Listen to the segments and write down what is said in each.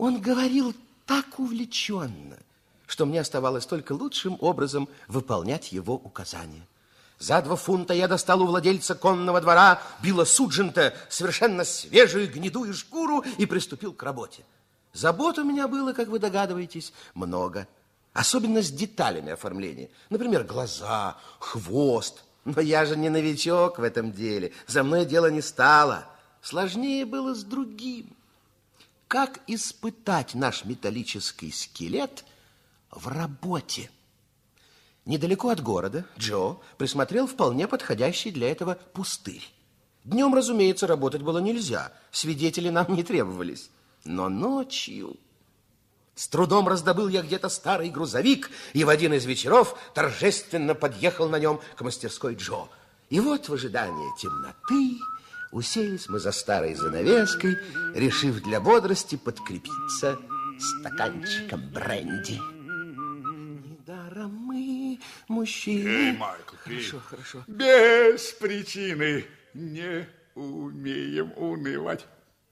Он говорил так увлеченно, что мне оставалось только лучшим образом выполнять его указания. За два фунта я достал у владельца конного двора Билла Суджента совершенно свежую гнедую шкуру и приступил к работе. Забот у меня было, как вы догадываетесь, много. Особенно с деталями оформления. Например, глаза, хвост. Но я же не новичок в этом деле. За мной дело не стало. Сложнее было с другим. Как испытать наш металлический скелет в работе? Недалеко от города Джо присмотрел вполне подходящий для этого пустырь. Днем, разумеется, работать было нельзя, свидетели нам не требовались. Но ночью... С трудом раздобыл я где-то старый грузовик, и в один из вечеров торжественно подъехал на нем к мастерской Джо. И вот в ожидании темноты уселись мы за старой занавеской, решив для бодрости подкрепиться стаканчиком бренди. Недаром мы, мужчины... Эй, Майкл, Хорошо, ты хорошо. без причины не умеем унывать.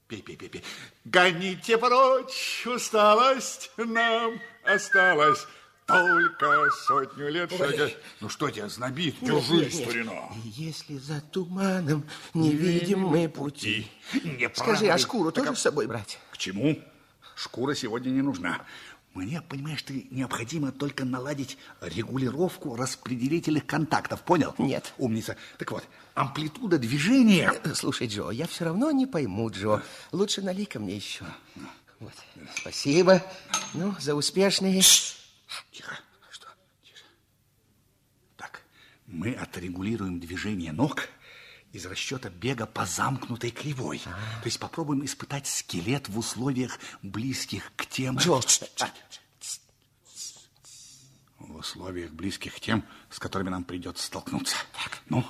Пей, пей, пей, пей. Гоните прочь усталость, нам осталось только сотню лет шагать. Ну что тебя знобит? Держись, старина. Если за туманом не видим мы пути. Не Скажи, а шкуру Так, тоже с собой брать? К чему? Шкура сегодня не нужна. Мне, понимаешь, ты необходимо только наладить регулировку распределительных контактов, понял? Нет. Умница. Так вот, амплитуда движения... Э, Слушай, Джо, я все равно не пойму, Джо. Лучше налей-ка мне еще. Вот. Спасибо. Ну, за успешные... Тихо. Что? Тише. Так, мы отрегулируем движение ног из расчета бега по замкнутой кривой. То есть попробуем испытать скелет в условиях близких к тем... В условиях близких к тем, с которыми нам придется столкнуться. Так. Ну,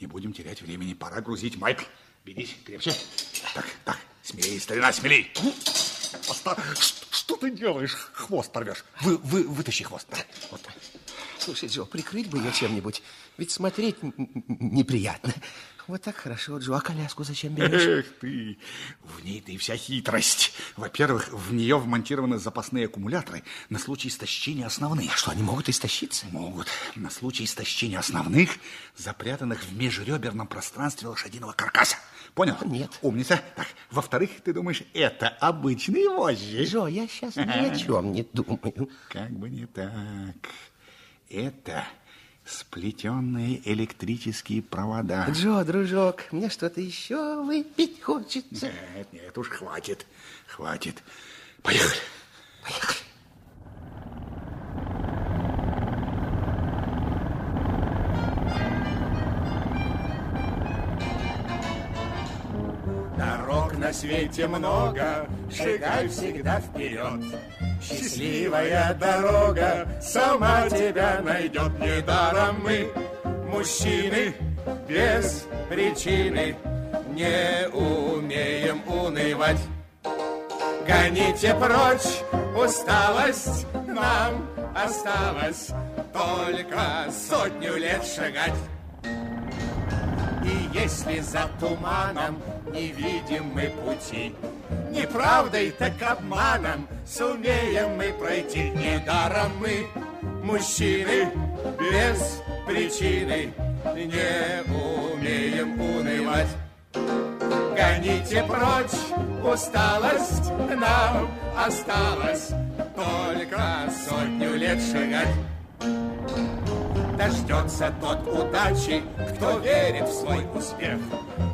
не будем терять времени. Пора грузить. Майкл, берись крепче. Так, так, смелей, старина, смелей. Оста- Ш- Что ты делаешь? Хвост порвешь. Вы, вы, вытащи хвост. Вот. Слушай, Джо, прикрыть бы ее чем-нибудь. Ведь смотреть неприятно. Вот так хорошо, Джо. А коляску зачем берешь? Эх ты, в ней-то и вся хитрость. Во-первых, в нее вмонтированы запасные аккумуляторы на случай истощения основных. Что, они могут истощиться? Могут. На случай истощения основных, запрятанных в межреберном пространстве лошадиного каркаса. Понял? Нет. Умница. Так, во-вторых, ты думаешь, это обычные вожжи? Джо, я сейчас ни о чем не думаю. Как бы не так. Это сплетенные электрические провода. Джо, дружок, мне что-то еще выпить хочется. Нет, нет, уж хватит, хватит. Поехали. Поехали. На свете много, шагай всегда вперед. Счастливая дорога сама тебя найдет. Недаром мы, мужчины, без причины не умеем унывать. Гоните прочь усталость, нам осталось только сотню лет шагать. Если за туманом не видим мы пути, Неправдой, так обманом сумеем мы пройти. Недаром мы, мужчины, без причины Не умеем унывать. Гоните прочь усталость, нам осталось Только сотню лет шагать. Дождется тот удачи, кто верит в свой успех.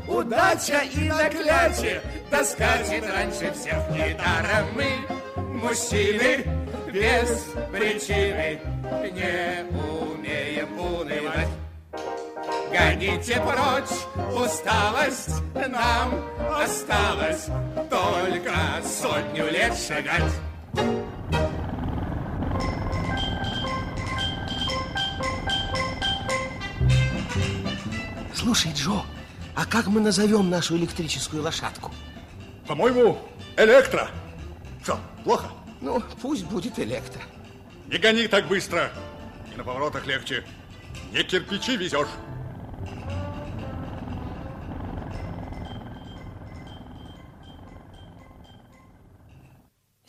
Удача и заклятие доскачет раньше всех. Недаром мы, мужчины, без причины не умеем унывать. Гоните прочь усталость, нам осталось только сотню лет шагать. Слушай, Джо, а как мы назовем нашу электрическую лошадку? По-моему, электро. Что, плохо? Ну, пусть будет электро. Не гони так быстро. И на поворотах легче. Не кирпичи везешь.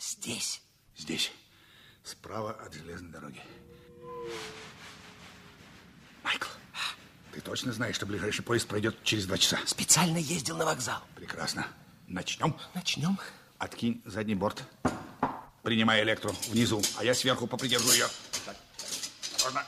Здесь. Здесь, справа от железной дороги. Точно знаешь, что ближайший поезд пройдет через два часа? Специально ездил на вокзал. Прекрасно. Начнем. Начнем. Откинь задний борт. Принимай электро внизу, а я сверху попридержу ее. Так, осторожно.